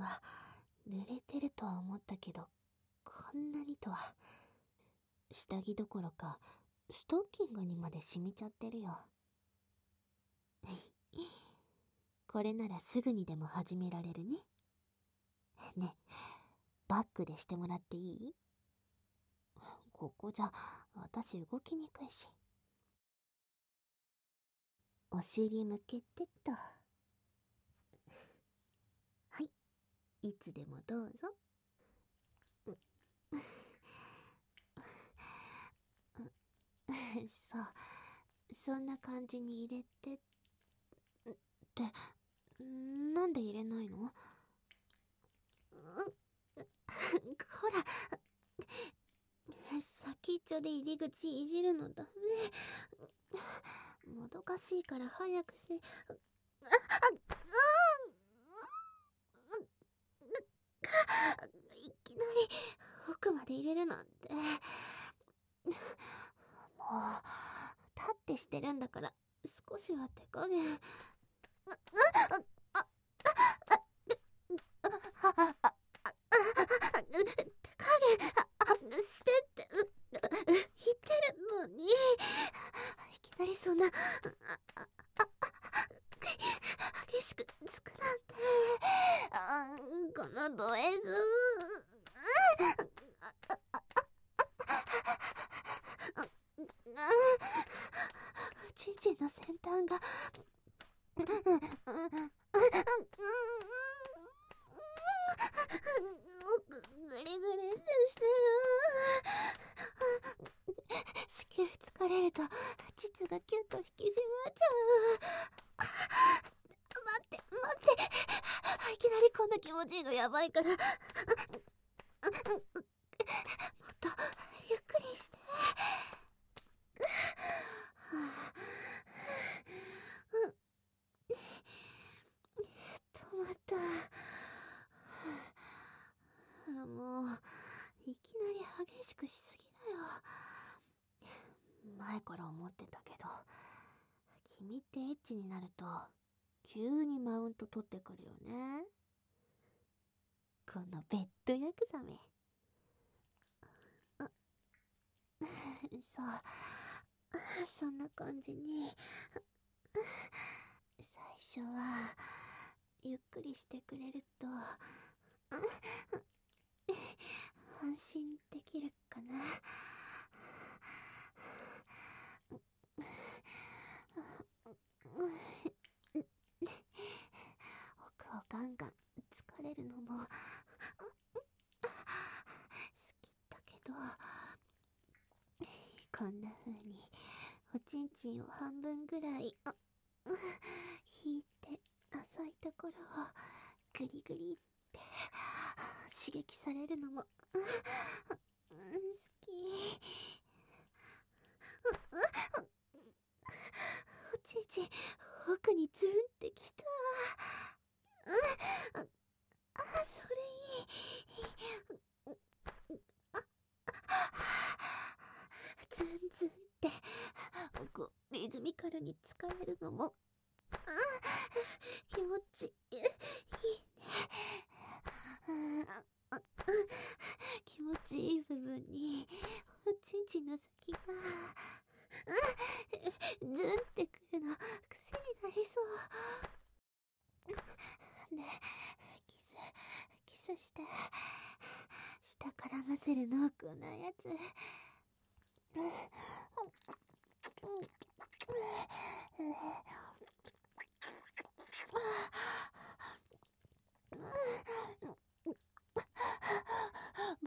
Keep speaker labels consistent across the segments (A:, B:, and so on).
A: わ、濡れてるとは思ったけど、こんなにとは。下着どころか、ストッキングにまで染みちゃってるよ。これならすぐにでも始められるね。ね、バックでしてもらっていい？ここじゃ、私動きにくいし。お尻向けてっと。はい、いつでもどうぞ。そう、そんな感じに入れて、って、なんで入れないの？ほら、先っちょで入り口いじるのダメ。もどかしいから早くし、あ、あ、いきなり奥まで入れるなんて。もう、立ってしてるんだから、少しは手加減。あ、あ、っ、あ、っ、あ、手加減、してって、言ってるのに、いきなりそんな、激しくつくなんて、このド S、ちんちんの先端が、グリグリしてる。子宮疲れると、膣がキュッと引き締まっちゃう。待って、待って。いきなりこんな気持ちいいのやばいから。もっと、ゆっくりして。止まった。もう、いきなり激しくしすぎだよ。前から思ってたけど、君ってエッチになると、急にマウント取ってくるよね。このベッドヤクザめ。そう。そんな感じに。最初は、ゆっくりしてくれると、安心できるかな。奥をガンガン疲れるのも好きだけどこんな風におちんちんを半分ぐらいて浅いところをグリグリって刺激されるのも、うん、好き。おちいち、奥にズンってきた。あ、それいい。ズンズンって、こう、リズミカルに使えるのも、気持ちいいね。気持ちいい部分におちんちんの先がズンってくるの癖になりそうねキスキスして下から混ぜる濃厚なやつ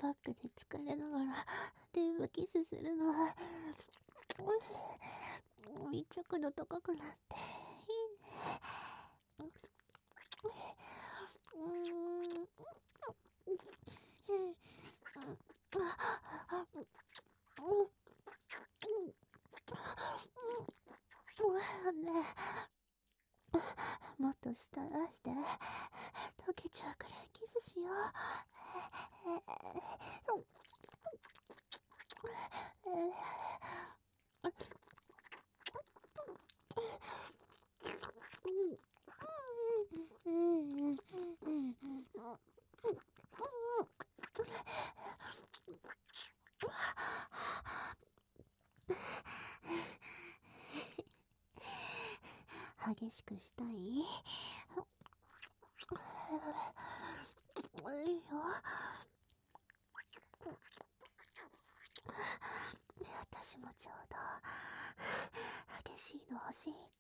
A: バックで疲れながら電話キスするの。密着度高くなっていいね。うん。ねもっと下出して溶けちゃうからいキスしよう激しくしたい？いいよ。しいの欲しい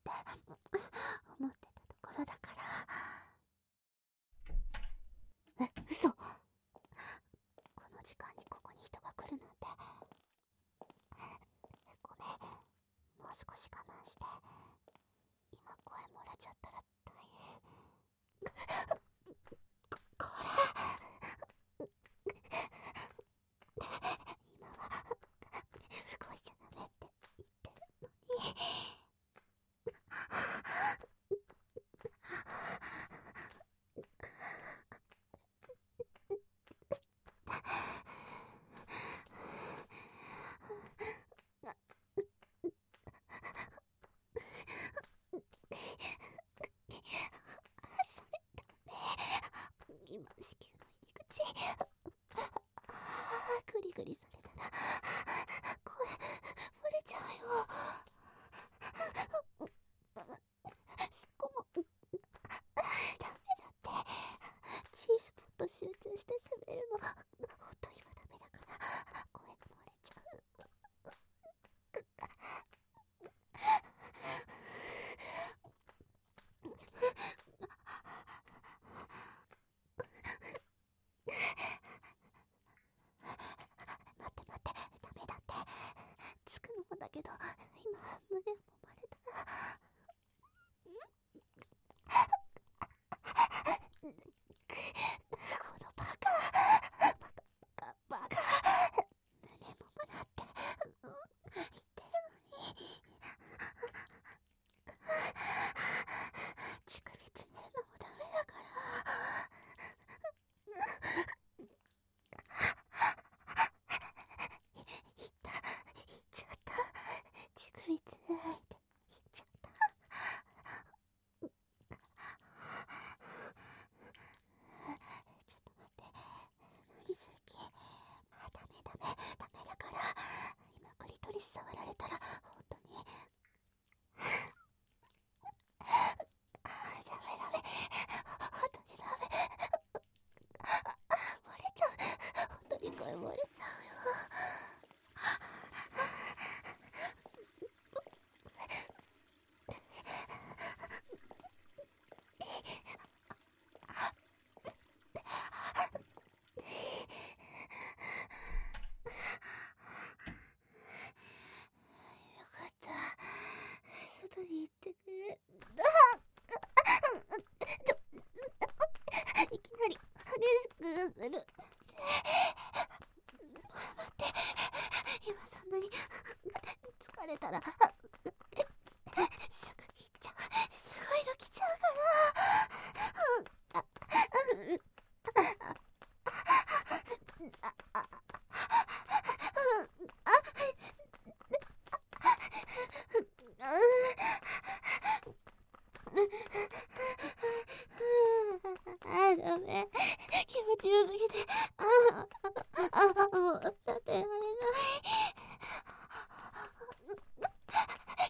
A: もう立てられない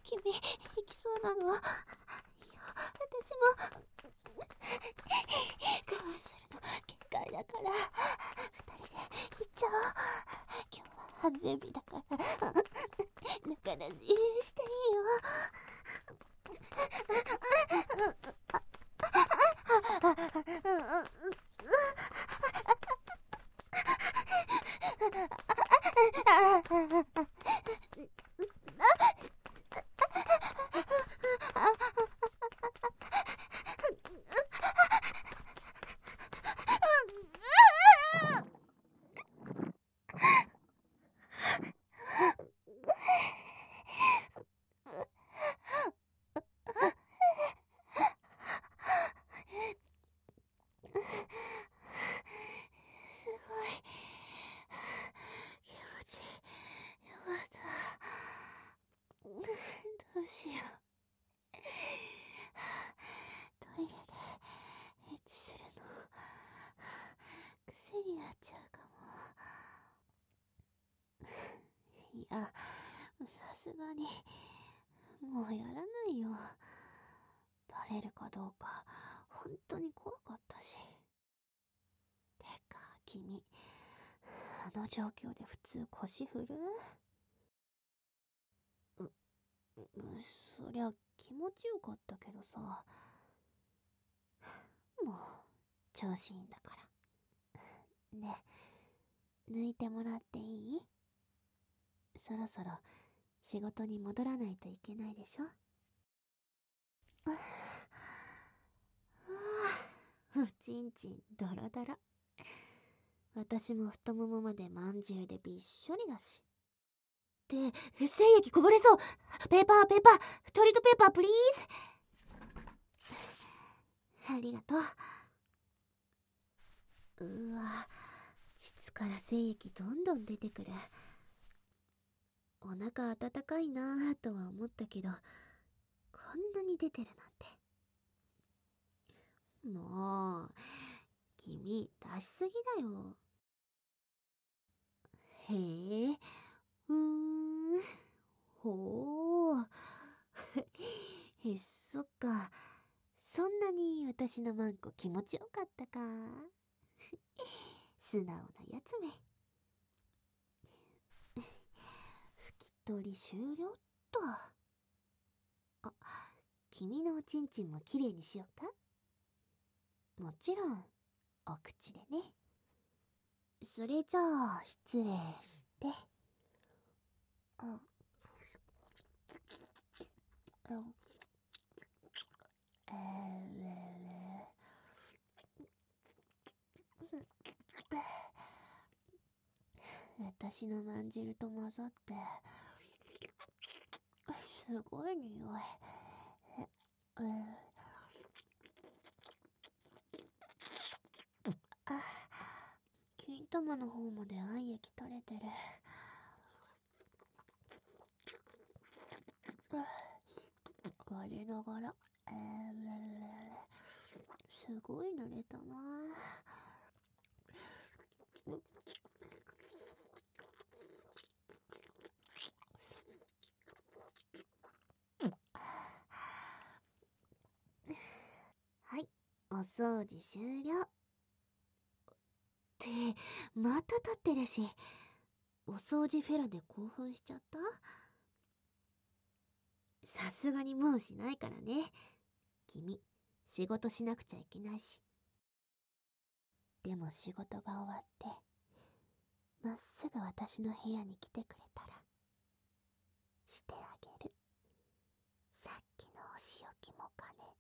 A: 君行きそうなのいや私も我慢するの限界だから二人で行っちゃおう今日は発日だから仲良ししていいよや、さすがに、もうやらないよ。バレるかどうか、本当に怖かったし。てか、君、あの状況で普通腰振る？う、う、そりゃ気持ちよかったけどさ。もう、調子いいんだから。ね、抜いてもらっていい？そろそろ仕事に戻らないといけないでしょ？おちんちんドロドロ私も太ももまでまんじるでびっしょりだしって精液こぼれそうペーパーペーパートイレットペーパープリーズありがとううわ膣から精液どんどん出てくるお腹温かいなぁとは思ったけどこんなに出てるなんて。もう君出しすぎだよ。へえ。うーん。ほう。えそっか。そんなに私のマンコ気持ちよかったか。素直なやつめ。取り終了っとあ君のおちんちんもきれいにしようかもちろんお口でね。それじゃあ失礼して。あ。え私のまんじると混ざってすごい匂い。えあ金玉の方まで愛液垂れてる。我ながら。えー、すごい濡れたな。掃除終了。ってまた立ってるしお掃除フェラで興奮しちゃった？さすがにもうしないからね。君仕事しなくちゃいけないし。でも仕事が終わってまっすぐ私の部屋に来てくれたらしてあげる。さっきのお仕置きも兼ね